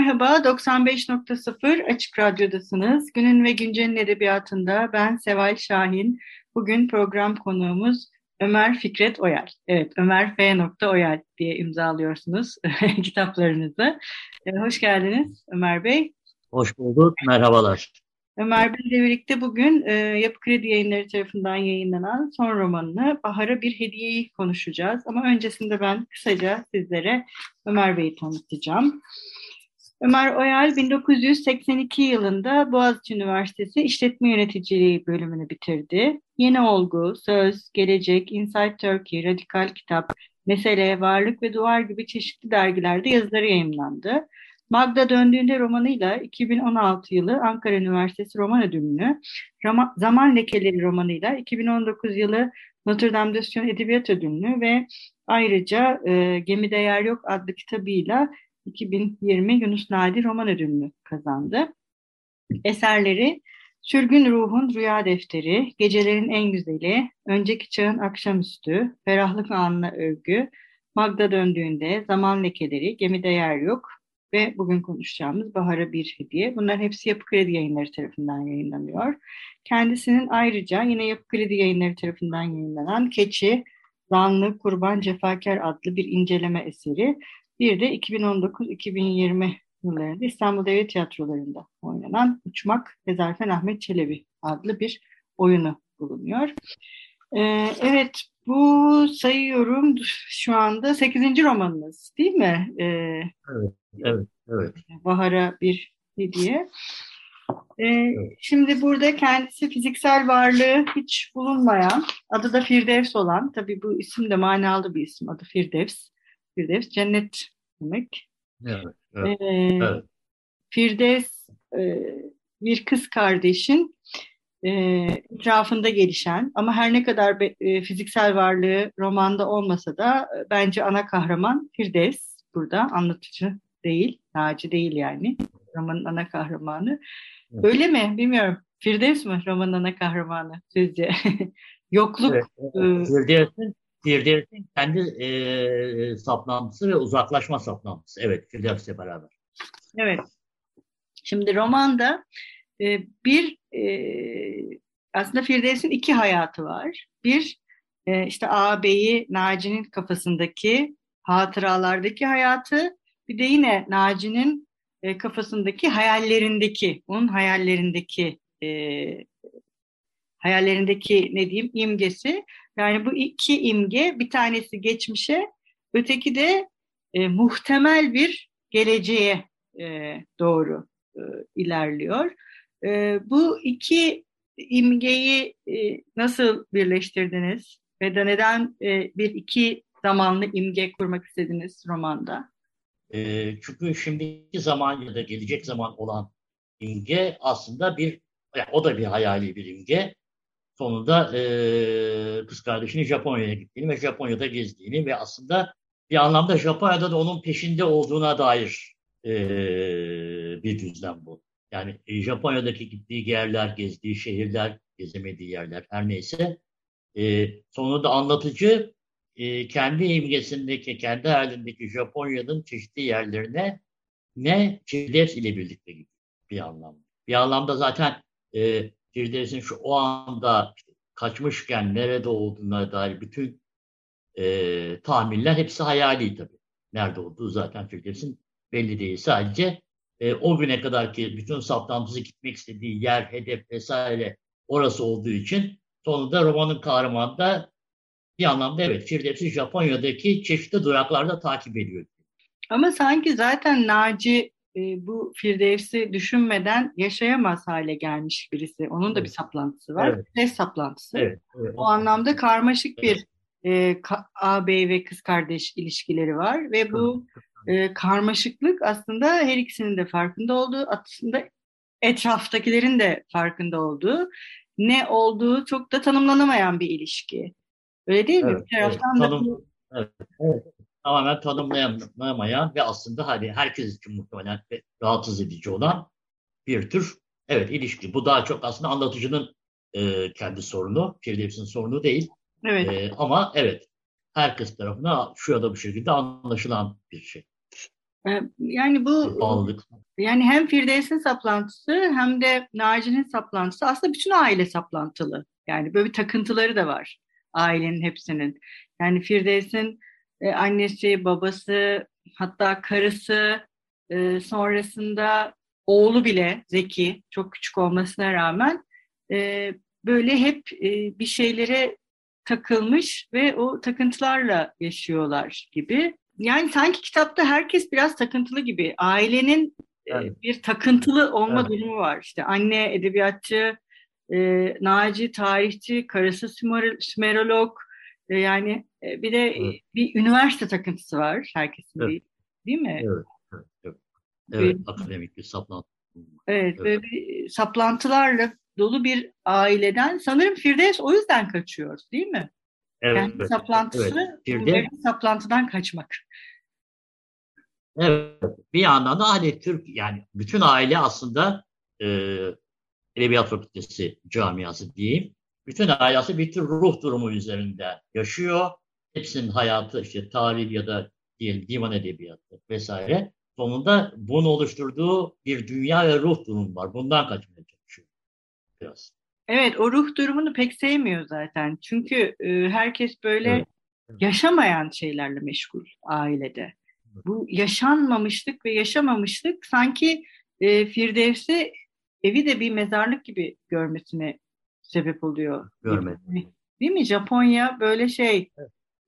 Merhaba, 95.0 Açık Radyo'dasınız. Günün ve Güncel'in edebiyatında ben Seval Şahin. Bugün program konuğumuz Ömer Fikret Oyal. Evet, Ömer F. Oyal diye imzalıyorsunuz kitaplarınızı. Ee, hoş geldiniz Ömer Bey. Hoş bulduk, merhabalar. Ömer Bey ile birlikte bugün e, Yapı Kredi Yayınları tarafından yayınlanan son romanını Bahar'a bir hediyeyi konuşacağız. Ama öncesinde ben kısaca sizlere Ömer Bey'i tanıtacağım. Ömer Oyal 1982 yılında Boğaziçi Üniversitesi İşletme Yöneticiliği bölümünü bitirdi. Yeni Olgu, Söz, Gelecek, Inside Turkey, Radikal Kitap, Mesele, Varlık ve Duvar gibi çeşitli dergilerde yazıları yayınlandı. Magda döndüğünde romanıyla 2016 yılı Ankara Üniversitesi Roman Ödülünü, Zaman Lekeleri romanıyla 2019 yılı Notre Dame de Sion Edebiyat Ödülünü ve ayrıca e, Gemide Yer Yok adlı kitabıyla 2020 Yunus Nadi Roman Ödülünü kazandı. Eserleri Sürgün Ruhun Rüya Defteri, Gecelerin En Güzeli, Önceki Çağın Akşamüstü, Ferahlık Anına Övgü, Magda Döndüğünde, Zaman Lekeleri, Gemide Yer Yok ve bugün konuşacağımız Bahar'a Bir Hediye. Bunlar hepsi Yapı Kredi Yayınları tarafından yayınlanıyor. Kendisinin ayrıca yine Yapı Kredi Yayınları tarafından yayınlanan Keçi, Zanlı, Kurban, Cefakar adlı bir inceleme eseri bir de 2019-2020 yıllarında İstanbul Devlet Tiyatroları'nda oynanan Uçmak Ezarfen Ahmet Çelebi adlı bir oyunu bulunuyor. Ee, evet bu sayıyorum şu anda 8. romanınız değil mi? Ee, evet, evet, evet. Bahar'a bir hediye. Ee, evet. Şimdi burada kendisi fiziksel varlığı hiç bulunmayan, adı da Firdevs olan, tabii bu isim de manalı bir isim, adı Firdevs. Firdevs cennet demek. Evet, evet, ee, evet. Firdevs e, bir kız kardeşin e, etrafında gelişen ama her ne kadar be, e, fiziksel varlığı romanda olmasa da e, bence ana kahraman Firdevs burada anlatıcı değil, Naci değil yani romanın ana kahramanı. Evet. Öyle mi? Bilmiyorum. Firdevs mi romanın ana kahramanı sizce? Yokluk. Evet, evet. Firdevs'in Firdevs'in kendi e, saplantısı ve uzaklaşma saplantısı. Evet, Firdevs'le beraber. Evet. Şimdi romanda e, bir e, aslında Firdevs'in iki hayatı var. Bir e, işte ağabeyi Naci'nin kafasındaki hatıralardaki hayatı bir de yine Naci'nin e, kafasındaki hayallerindeki, onun hayallerindeki e, hayallerindeki ne diyeyim imgesi yani bu iki imge bir tanesi geçmişe, öteki de e, muhtemel bir geleceğe e, doğru e, ilerliyor. E, bu iki imgeyi e, nasıl birleştirdiniz? Ve de neden e, bir iki zamanlı imge kurmak istediniz romanda? E, çünkü şimdiki zaman ya da gelecek zaman olan imge aslında bir, yani o da bir hayali bir imge sonunda e, kız kardeşinin Japonya'ya gittiğini ve Japonya'da gezdiğini ve aslında bir anlamda Japonya'da da onun peşinde olduğuna dair e, bir düzlem bu. Yani e, Japonya'daki gittiği yerler, gezdiği şehirler, gezemediği yerler her neyse e, sonunda anlatıcı e, kendi imgesindeki, kendi halindeki Japonya'nın çeşitli yerlerine ne Firdevs ile birlikte gidiyor bir anlamda. Bir anlamda zaten e, Firdevs'in şu o anda kaçmışken nerede olduğuna dair bütün e, tahminler hepsi hayali tabii. Nerede olduğu zaten Firdevs'in belli değil. Sadece e, o güne kadar ki bütün saplantısı gitmek istediği yer, hedef vesaire orası olduğu için sonunda romanın kahramanı da bir anlamda evet Firdevs'i Japonya'daki çeşitli duraklarda takip ediyor. Ama sanki zaten Naci e, bu Firdevs'i düşünmeden yaşayamaz hale gelmiş birisi. Onun da bir saplantısı var. Evet. Firdevs saplantısı. Evet, evet. O anlamda karmaşık bir e, ka- ağabey ve kız kardeş ilişkileri var ve bu e, karmaşıklık aslında her ikisinin de farkında olduğu, aslında etraftakilerin de farkında olduğu, ne olduğu çok da tanımlanamayan bir ilişki. Öyle değil mi? Evet, bir taraftan evet. da Tanım- Evet, evet. Tamamen tanımlayamayan ve aslında hani herkes için muhtemelen rahatsız edici olan bir tür evet ilişki. Bu daha çok aslında anlatıcının e, kendi sorunu, Firdevs'in sorunu değil. evet. E, ama evet herkes tarafından şu ya da bu şekilde anlaşılan bir şey. E, Yani bu bağlılık. yani hem Firdevs'in saplantısı hem de Naci'nin saplantısı aslında bütün aile saplantılı. Yani böyle bir takıntıları da var ailenin hepsinin. Yani Firdevs'in e, annesi, babası, hatta karısı, e, sonrasında oğlu bile Zeki, çok küçük olmasına rağmen e, böyle hep e, bir şeylere takılmış ve o takıntılarla yaşıyorlar gibi. Yani sanki kitapta herkes biraz takıntılı gibi. Ailenin e, Evet. bir takıntılı olma Evet. durumu var. İşte anne edebiyatçı, e, Naci tarihçi, karısı Sümer- Sümerolog. E, yani e, bir de e, Evet. bir üniversite takıntısı var herkesin Evet. değil, değil mi? Evet, evet, evet. Evet, akademik bir saplantı. Evet, Evet. böyle bir saplantılarla dolu bir aileden sanırım Firdevs o yüzden kaçıyor, değil mi? Evet, Kendi evet, saplantısı, evet. Firdevs- saplantıdan kaçmak. Evet, bir yandan da hani Türk yani bütün aile aslında e, Edebiyat Fakültesi camiası diyeyim. Bütün bir tür ruh durumu üzerinde yaşıyor. Hepsinin hayatı işte tarih ya da diyelim divan edebiyatı vesaire. Sonunda bunu oluşturduğu bir dünya ve ruh durumu var. Bundan kaçmaya çalışıyor biraz. Evet, o ruh durumunu pek sevmiyor zaten. Çünkü e, herkes böyle Evet. yaşamayan şeylerle meşgul ailede. Bu yaşanmamışlık ve yaşamamışlık sanki e, Firdevs'i evi de bir mezarlık gibi görmesine sebep oluyor. Görmedi. Değil mi? Japonya böyle şey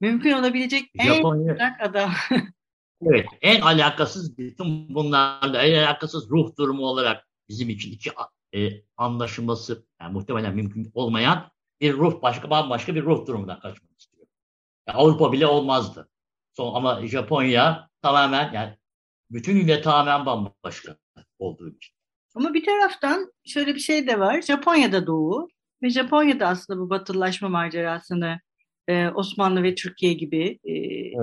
mümkün olabilecek en Japonya uzak adam. Evet, en alakasız bütün bunlarla en alakasız ruh durumu olarak bizim için iki e, anlaşılması yani muhtemelen mümkün olmayan bir ruh başka bambaşka bir ruh durumundan kaçmak istiyor. Yani Avrupa bile olmazdı. Son, ama Japonya tamamen yani bütünüyle tamamen bambaşka olduğu için. Ama bir taraftan şöyle bir şey de var. Japonya'da doğu ve Japonya'da aslında bu batılılaşma macerasını e, Osmanlı ve Türkiye gibi e,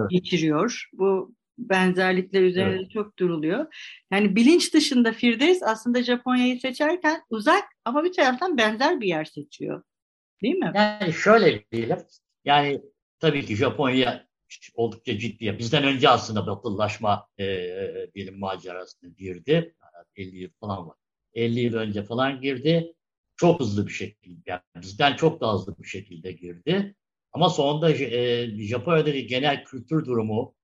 geçiriyor. Bu benzerlikler üzerinde Evet. çok duruluyor. Yani bilinç dışında Firdevs aslında Japonya'yı seçerken uzak ama bir taraftan benzer bir yer seçiyor. Değil mi? Yani şöyle diyelim. Yani tabii ki Japonya oldukça ciddi. Bizden önce aslında batılılaşma e, diyelim macerasına girdi. 50 yıl falan var. 50 yıl önce falan girdi. Çok hızlı bir şekilde. Yani bizden çok daha hızlı bir şekilde girdi. Ama sonunda e, Japonya'daki genel kültür durumu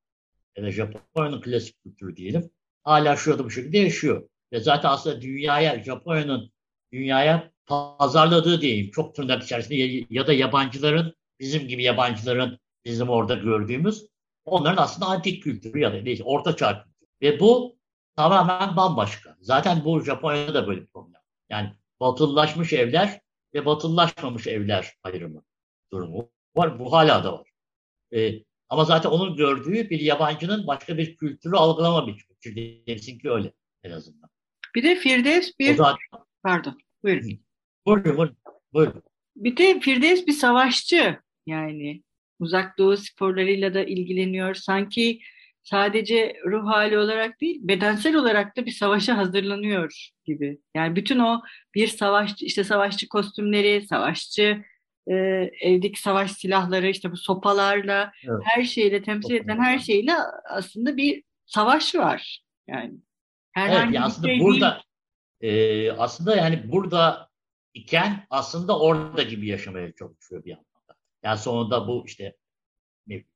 ya da Japonya'nın klasik kültürü diyelim hala şu da bu şekilde yaşıyor. Ve zaten aslında dünyaya, Japonya'nın dünyaya pazarladığı diyeyim çok tırnak içerisinde ya, da yabancıların bizim gibi yabancıların bizim orada gördüğümüz onların aslında antik kültürü ya da neyse orta çağ kültürü. Ve bu tamamen bambaşka. Zaten bu Japonya'da da böyle bir problem. Yani batılılaşmış evler ve batılılaşmamış evler ayrımı durumu var. Bu hala da var. Ee, ama zaten onun gördüğü bir yabancının başka bir kültürü algılama biçimi. Firdevs'inki öyle en azından. Bir de Firdevs O bir zaten, pardon buyurun. buyurun, buyurun, buyurun. Bir de Firdevs bir savaşçı yani uzak doğu sporlarıyla da ilgileniyor. Sanki sadece ruh hali olarak değil bedensel olarak da bir savaşa hazırlanıyor gibi. Yani bütün o bir savaşçı işte savaşçı kostümleri, savaşçı e, evdeki savaş silahları işte bu sopalarla Evet. her şeyle temsil edilen her şeyle aslında bir savaş var. Yani Evet, herhangi bir aslında şey değil. burada e, aslında yani burada iken aslında orada gibi yaşamaya çalışıyor bir anlamda. Yani sonunda bu işte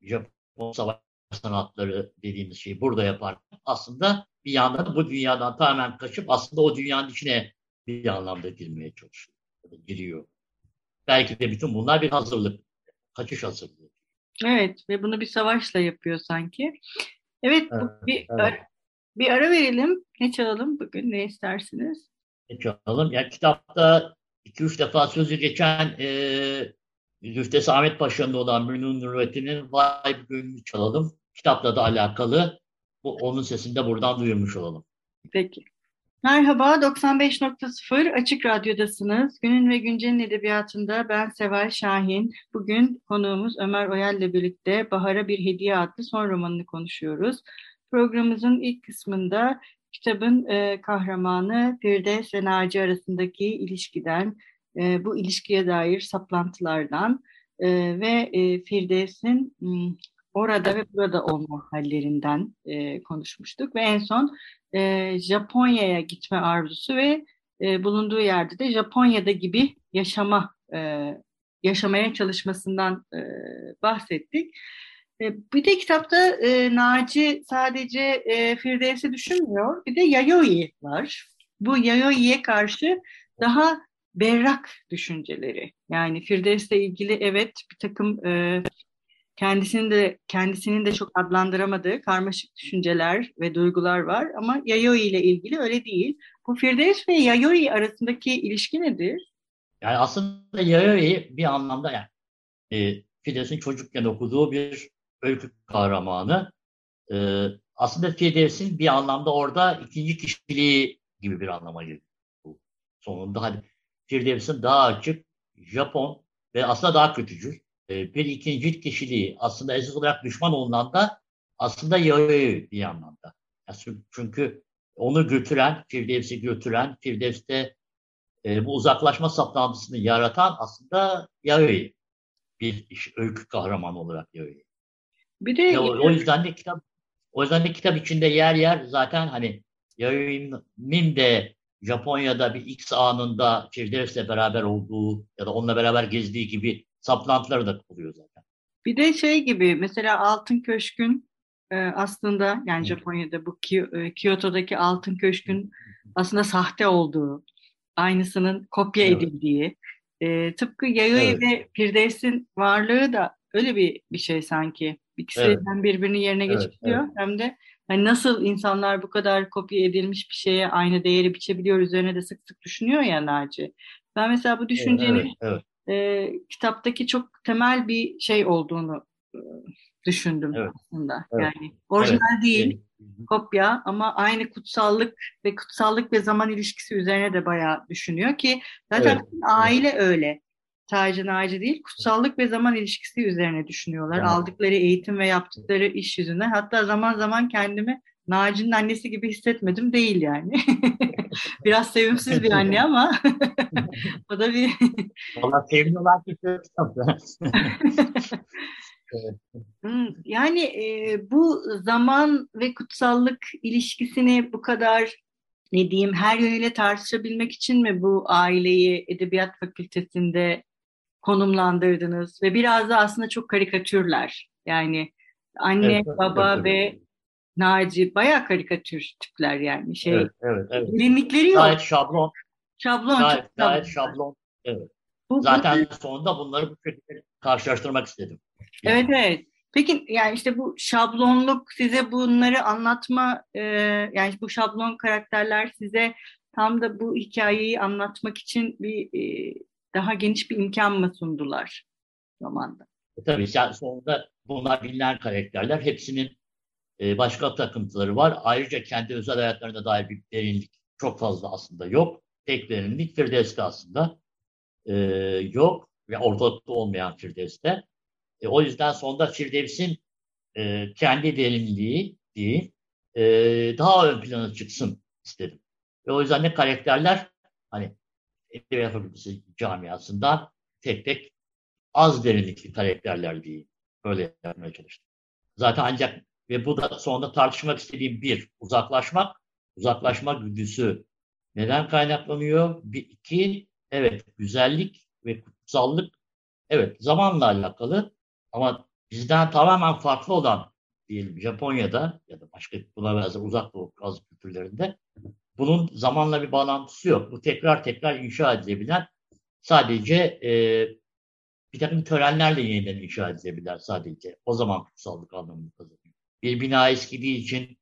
Japon savaş sanatları dediğimiz şeyi burada yapar. Aslında bir yandan da bu dünyadan tamamen kaçıp aslında o dünyanın içine bir anlamda girmeye çalışıyor. Giriyor. Belki de bütün bunlar bir hazırlık. Kaçış hazırlığı. Evet ve bunu bir savaşla yapıyor sanki. Evet, bu Evet, bir evet. bir ara verelim. Ne çalalım bugün? Ne istersiniz? Ne çalalım? Ya kitapta iki üç defa sözü geçen e, Züftesi Ahmet Paşa'nın olan Münun Nurvettin'in Vay Gönlü çalalım. Kitapla da alakalı. Bu, onun sesini de buradan duyurmuş olalım. Peki. Merhaba, 95.0 Açık Radyo'dasınız. Günün ve Güncel'in edebiyatında ben Seval Şahin. Bugün konuğumuz Ömer Oyal ile birlikte Bahar'a Bir Hediye adlı son romanını konuşuyoruz. Programımızın ilk kısmında kitabın e, kahramanı Firdevs ve Naci arasındaki ilişkiden, e, bu ilişkiye dair saplantılardan e, ve e, Firdevs'in orada ve burada olma hallerinden e, konuşmuştuk. Ve en son e, Japonya'ya gitme arzusu ve e, bulunduğu yerde de Japonya'da gibi yaşama e, yaşamaya çalışmasından e, bahsettik. E, bir de kitapta e, Naci sadece e, Firdevs'i düşünmüyor. Bir de Yayoi var. Bu Yayoi'ye karşı daha berrak düşünceleri. Yani Firdevs'le ilgili evet bir takım e, kendisinin de kendisinin de çok adlandıramadığı karmaşık düşünceler ve duygular var ama Yayoi ile ilgili öyle değil. Bu Firdevs ve Yayoi arasındaki ilişki nedir? Yani aslında Yayoi bir anlamda yani e, Firdevs'in çocukken okuduğu bir öykü kahramanı. E, aslında Firdevs'in bir anlamda orada ikinci kişiliği gibi bir anlama geliyor. Sonunda hani Firdevs'in daha açık, Japon ve aslında daha kötücül e, bir ikinci kişiliği aslında esas olarak düşman olunan da aslında Yahudi bir anlamda. çünkü onu götüren, Firdevs'i götüren, Firdevs'te e, bu uzaklaşma saplantısını yaratan aslında Yahudi. Bir öykü kahramanı olarak Yahudi. Bir de ya, o, o yüzden de kitap o yüzden de kitap içinde yer yer zaten hani Yahudi'nin de Japonya'da bir X anında Firdevs'le beraber olduğu ya da onunla beraber gezdiği gibi saplantıları da oluyor zaten. Bir de şey gibi mesela Altın Köşk'ün e, aslında yani Japonya'da bu e, Kyoto'daki Altın Köşk'ün aslında sahte olduğu, aynısının kopya evet. edildiği, e, tıpkı Yayoi evet. ve Firdevs'in varlığı da öyle bir bir şey sanki. İkisi evet. hem birbirini yerine evet, geçiriyor evet. hem de hani nasıl insanlar bu kadar kopya edilmiş bir şeye aynı değeri biçebiliyor üzerine de sık sık düşünüyor ya Naci. Ben mesela bu düşüncenin evet, evet e, kitaptaki çok temel bir şey olduğunu e, düşündüm evet. aslında. Evet. Yani orijinal evet. değil, kopya ama aynı kutsallık ve kutsallık ve zaman ilişkisi üzerine de bayağı düşünüyor ki zaten evet. aile evet. öyle. Sadece Naci değil, kutsallık ve zaman ilişkisi üzerine düşünüyorlar. Evet. Aldıkları eğitim ve yaptıkları iş yüzünden. Hatta zaman zaman kendimi Naci'nin annesi gibi hissetmedim değil yani. Biraz sevimsiz bir anne ama o da bir... Valla kişi hmm, Yani e, bu zaman ve kutsallık ilişkisini bu kadar ne diyeyim her yönüyle tartışabilmek için mi bu aileyi Edebiyat Fakültesinde konumlandırdınız ve biraz da aslında çok karikatürler yani anne, evet, baba evet, ve Naci bayağı karikatür tipler yani şey. Evet, evet, evet. Yok. Gayet şablon. Şablon. Gayet, çok gayet şablon. Evet. Bu, Zaten bu, sonunda bunları bu şekilde karşılaştırmak istedim. Yani. Evet evet. Peki yani işte bu şablonluk size bunları anlatma e, yani bu şablon karakterler size tam da bu hikayeyi anlatmak için bir e, daha geniş bir imkan mı sundular romanda? E, tabii yani sonunda bunlar bilinen karakterler. Hepsinin e, başka takıntıları var. Ayrıca kendi özel hayatlarına dair bir derinlik çok fazla aslında yok. Tek derinlik Firdevs'te aslında e, yok ve ortalıkta olmayan Firdevs'te. E, o yüzden sonunda Firdevs'in e, kendi derinliği değil, e, daha ön plana çıksın istedim. Ve o yüzden de karakterler hani Edebiyat Fakültesi camiasından tek tek az derinlikli karakterler değil. Böyle yapmaya çalıştım. Zaten ancak ve bu da sonunda tartışmak istediğim bir, uzaklaşmak. Uzaklaşma güdüsü neden kaynaklanıyor? Bir, iki, evet güzellik ve kutsallık evet zamanla alakalı ama bizden tamamen farklı olan diyelim Japonya'da ya da başka buna benzer uzak doğu bazı kültürlerinde bunun zamanla bir bağlantısı yok. Bu tekrar tekrar inşa edilebilen sadece e, bir takım törenlerle yeniden inşa edilebilir sadece. O zaman kutsallık anlamını kazanıyor bir bina eskidiği için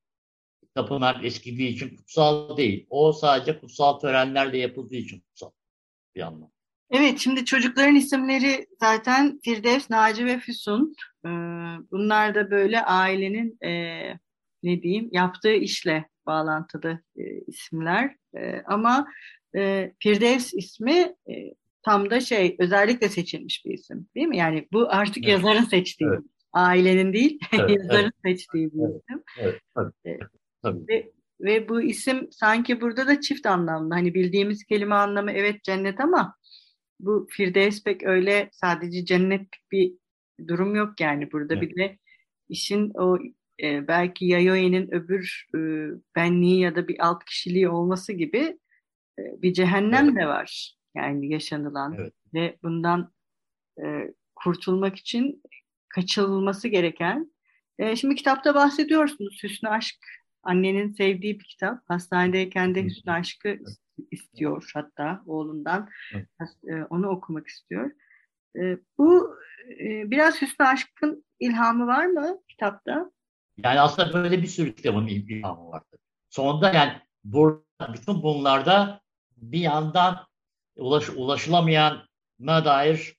tapınak eskidiği için kutsal değil. O sadece kutsal törenlerle yapıldığı için kutsal bir anlam. Evet, şimdi çocukların isimleri zaten Firdevs, Naci ve Füsun. Ee, bunlar da böyle ailenin e, ne diyeyim yaptığı işle bağlantılı e, isimler. E, ama e, Firdevs ismi e, tam da şey özellikle seçilmiş bir isim değil mi? Yani bu artık evet. yazarın seçtiği, evet. ailenin değil evet, yazarın evet. seçtiği bir evet, isim. Evet, tabii, e, tabii. Ve, ve bu isim sanki burada da çift anlamlı. Hani bildiğimiz kelime anlamı evet cennet ama bu Firdevs pek öyle sadece cennet bir durum yok yani burada evet. bir de işin o e, belki Yayoy'nin öbür e, benliği ya da bir alt kişiliği olması gibi e, bir cehennem evet. de var yani yaşanılan evet. ve bundan e, kurtulmak için kaçılması gereken. E, şimdi kitapta bahsediyorsunuz Hüsnü Aşk annenin sevdiği bir kitap. Hastanedeyken de Hüsnü Aşk'ı istiyor hatta oğlundan. Evet. E, onu okumak istiyor. E, bu e, biraz Hüsnü Aşk'ın ilhamı var mı kitapta? Yani aslında böyle bir sürü kitabın ilhamı vardı. Sonunda yani burada, bütün bunlarda bir yandan ulaş, ulaşılamayan dair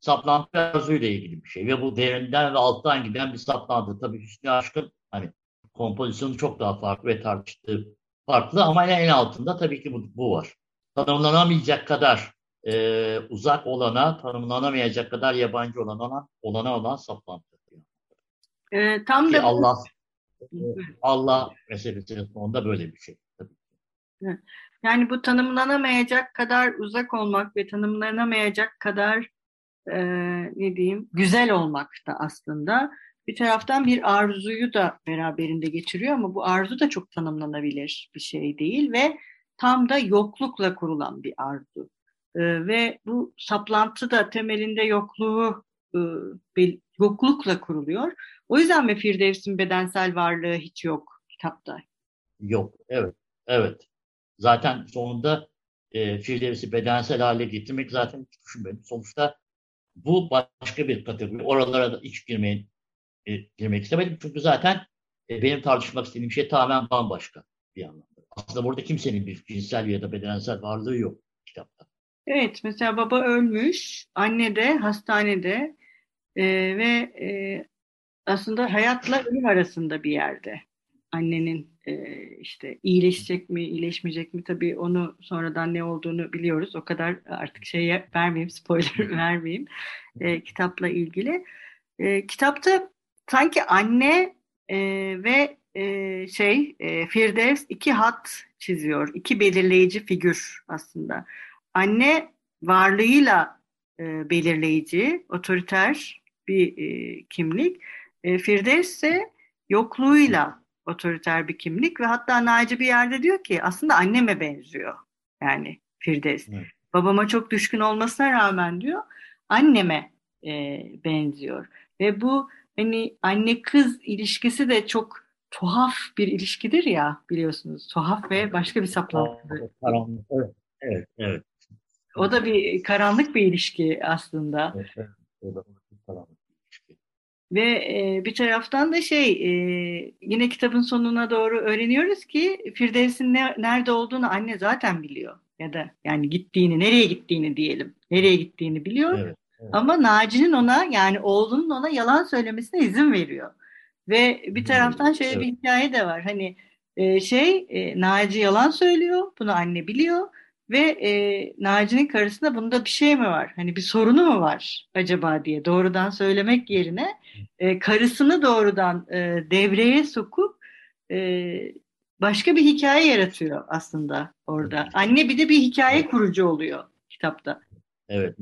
saplantı arzuyla ilgili bir şey. Ve bu derinden ve alttan giden bir saplantı. Tabii Hüsnü Aşk'ın hani kompozisyonu çok daha farklı ve tartıştığı farklı ama en altında tabii ki bu, bu var. Tanımlanamayacak kadar e, uzak olana, tanımlanamayacak kadar yabancı olana, olana olan saplantı. E, tam ki da Allah Allah meselesinin sonunda böyle bir şey. Tabii. Yani bu tanımlanamayacak kadar uzak olmak ve tanımlanamayacak kadar e, ne diyeyim güzel olmak da aslında bir taraftan bir arzuyu da beraberinde getiriyor ama bu arzu da çok tanımlanabilir bir şey değil ve tam da yoklukla kurulan bir arzu. E, ve bu saplantı da temelinde yokluğu yoklukla kuruluyor. O yüzden mi Firdevs'in bedensel varlığı hiç yok kitapta? Yok, evet, evet. Zaten sonunda e, Firdevs'i bedensel hale getirmek zaten hiç düşünmedim. Sonuçta bu başka bir kategori. Oralara da hiç girmeyin, e, girmek istemedim. Çünkü zaten e, benim tartışmak istediğim şey tamamen bambaşka bir anlamda. Aslında burada kimsenin bir cinsel ya da bedensel varlığı yok kitapta. Evet, mesela baba ölmüş, anne de hastanede e, ve e, aslında hayatla ölüm arasında bir yerde. Annenin e, işte iyileşecek mi, iyileşmeyecek mi tabii onu sonradan ne olduğunu biliyoruz. O kadar artık şey vermeyeyim, spoiler vermeyeyim e, kitapla ilgili. E, kitapta sanki anne e, ve e, şey e, Firdevs iki hat çiziyor. iki belirleyici figür aslında. Anne varlığıyla e, belirleyici, otoriter bir e, kimlik. E, Firdevs ise yokluğuyla otoriter bir kimlik ve hatta Naci bir yerde diyor ki aslında anneme benziyor. Yani Firdevs. Evet. Babama çok düşkün olmasına rağmen diyor anneme e, benziyor. Ve bu hani anne kız ilişkisi de çok tuhaf bir ilişkidir ya biliyorsunuz. Tuhaf ve başka bir saplantı. Evet, evet, evet. O da bir karanlık bir ilişki aslında. Evet, evet. O da karanlık. Ve e, bir taraftan da şey e, yine kitabın sonuna doğru öğreniyoruz ki Firdevs'in ne, nerede olduğunu anne zaten biliyor. Ya da yani gittiğini, nereye gittiğini diyelim. Nereye gittiğini biliyor. Evet, evet. Ama Naci'nin ona yani oğlunun ona yalan söylemesine izin veriyor. Ve bir taraftan şöyle evet. bir hikaye de var. Hani e, şey e, Naci yalan söylüyor. Bunu anne biliyor. Ve e, Naci'nin karısında bunda bir şey mi var? Hani bir sorunu mu var acaba diye doğrudan söylemek yerine e, karısını doğrudan e, devreye sokup e, başka bir hikaye yaratıyor aslında orada. Anne bir de bir hikaye kurucu oluyor kitapta. Evet.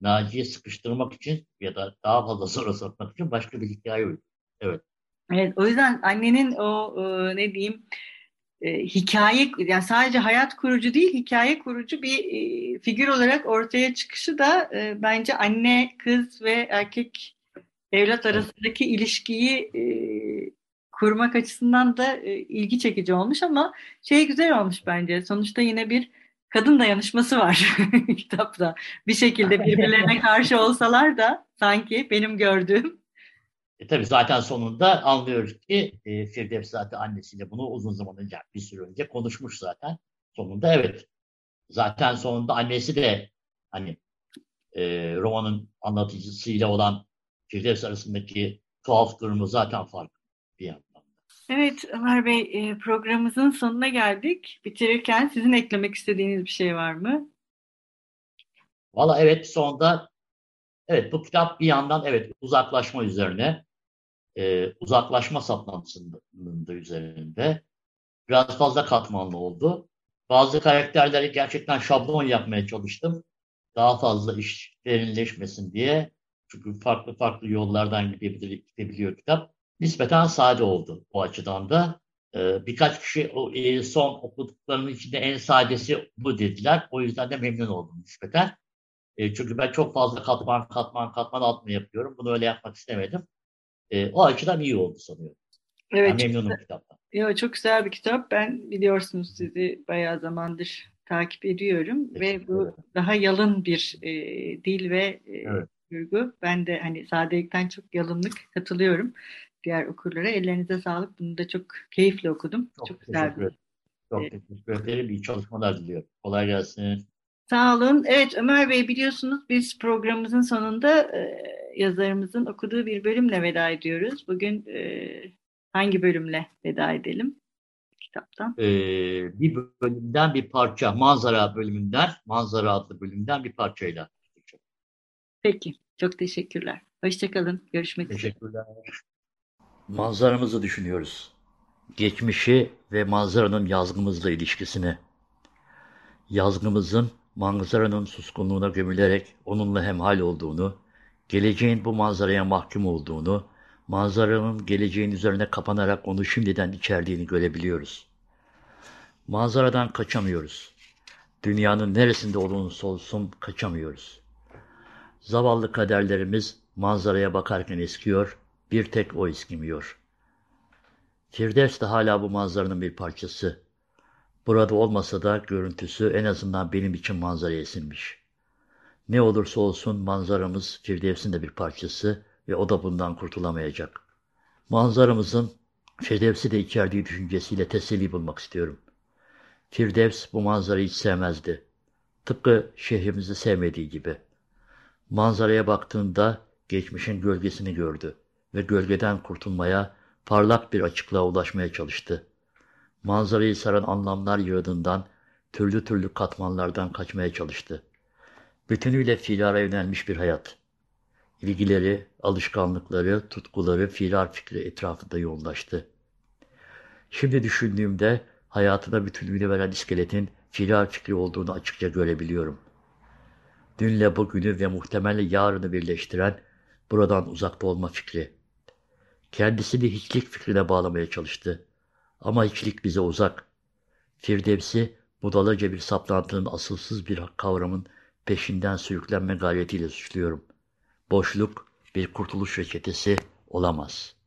Naci'yi sıkıştırmak için ya da daha fazla soru sormak için başka bir hikaye uyuyor. Evet. Evet, o yüzden annenin o e, ne diyeyim e, hikaye yani sadece hayat kurucu değil hikaye kurucu bir e, figür olarak ortaya çıkışı da e, bence anne kız ve erkek evlat arasındaki ilişkiyi e, kurmak açısından da e, ilgi çekici olmuş ama şey güzel olmuş bence. Sonuçta yine bir kadın dayanışması var kitapta. Bir şekilde birbirlerine karşı olsalar da sanki benim gördüğüm E tabii zaten sonunda anlıyoruz ki e, Firdevs zaten annesiyle bunu uzun zaman önce, bir süre önce konuşmuş zaten. Sonunda evet. Zaten sonunda annesi de hani e, romanın anlatıcısıyla olan Firdevs arasındaki tuhaf durumu zaten farklı bir yandan. Evet Ömer Bey e, programımızın sonuna geldik. Bitirirken sizin eklemek istediğiniz bir şey var mı? Valla evet sonunda evet bu kitap bir yandan evet uzaklaşma üzerine e, uzaklaşma saplantısının da üzerinde biraz fazla katmanlı oldu. Bazı karakterleri gerçekten şablon yapmaya çalıştım. Daha fazla iş derinleşmesin diye. Çünkü farklı farklı yollardan gidebilir, gidebiliyor kitap. Nispeten sade oldu bu açıdan da. Ee, birkaç kişi o e, son okuduklarının içinde en sadesi bu dediler. O yüzden de memnun oldum nispeten. E, çünkü ben çok fazla katman katman katman atma yapıyorum. Bunu öyle yapmak istemedim. E, o açıdan iyi oldu sanıyorum. Evet. Ben memnunum kitaptan. Yo, çok güzel bir kitap. Ben biliyorsunuz sizi bayağı zamandır takip ediyorum ve bu daha yalın bir e, dil ve e, Evet. duygu. Ben de hani sadelikten çok yalınlık katılıyorum diğer okurlara. Ellerinize sağlık. Bunu da çok keyifle okudum. Çok Çok, güzel teşekkür ederim. Çok Evet. teşekkür ederim. İyi çalışmalar diliyorum. Kolay gelsin. Sağ olun. Evet Ömer Bey biliyorsunuz biz programımızın sonunda e, yazarımızın okuduğu bir bölümle veda ediyoruz. Bugün e, hangi bölümle veda edelim kitaptan? Ee, bir bölümden bir parça, manzara bölümünden, manzara adlı bölümden bir parçayla. Peki. Çok teşekkürler. Hoşçakalın. Görüşmek üzere. Teşekkürler. Manzaramızı düşünüyoruz. Geçmişi ve manzaranın yazgımızla ilişkisini. Yazgımızın manzaranın suskunluğuna gömülerek onunla hemhal olduğunu, geleceğin bu manzaraya mahkum olduğunu, manzaranın geleceğin üzerine kapanarak onu şimdiden içerdiğini görebiliyoruz. Manzaradan kaçamıyoruz. Dünyanın neresinde olursa olsun kaçamıyoruz. Zavallı kaderlerimiz manzaraya bakarken eskiyor, bir tek o eskimiyor. Firdevs de hala bu manzaranın bir parçası. Burada olmasa da görüntüsü en azından benim için manzaraya esinmiş. Ne olursa olsun manzaramız Firdevs'in de bir parçası ve o da bundan kurtulamayacak. Manzaramızın Firdevs'i de içerdiği düşüncesiyle teselli bulmak istiyorum. Firdevs bu manzarayı hiç sevmezdi. Tıpkı şehrimizi sevmediği gibi. Manzaraya baktığında geçmişin gölgesini gördü ve gölgeden kurtulmaya, parlak bir açıklığa ulaşmaya çalıştı. Manzarayı saran anlamlar yığınından, türlü türlü katmanlardan kaçmaya çalıştı. Bütünüyle fiilara yönelmiş bir hayat. İlgileri, alışkanlıkları, tutkuları fiilar fikri etrafında yoğunlaştı. Şimdi düşündüğümde hayatına bütünlüğünü veren iskeletin fiilar fikri olduğunu açıkça görebiliyorum. Dünle bugünü ve muhtemelen yarını birleştiren buradan uzakta olma fikri. Kendisini hiçlik fikrine bağlamaya çalıştı. Ama hiçlik bize uzak. Firdevs'i budalaca bir saplantının asılsız bir kavramın peşinden sürüklenme gayretiyle suçluyorum. Boşluk bir kurtuluş reçetesi olamaz.''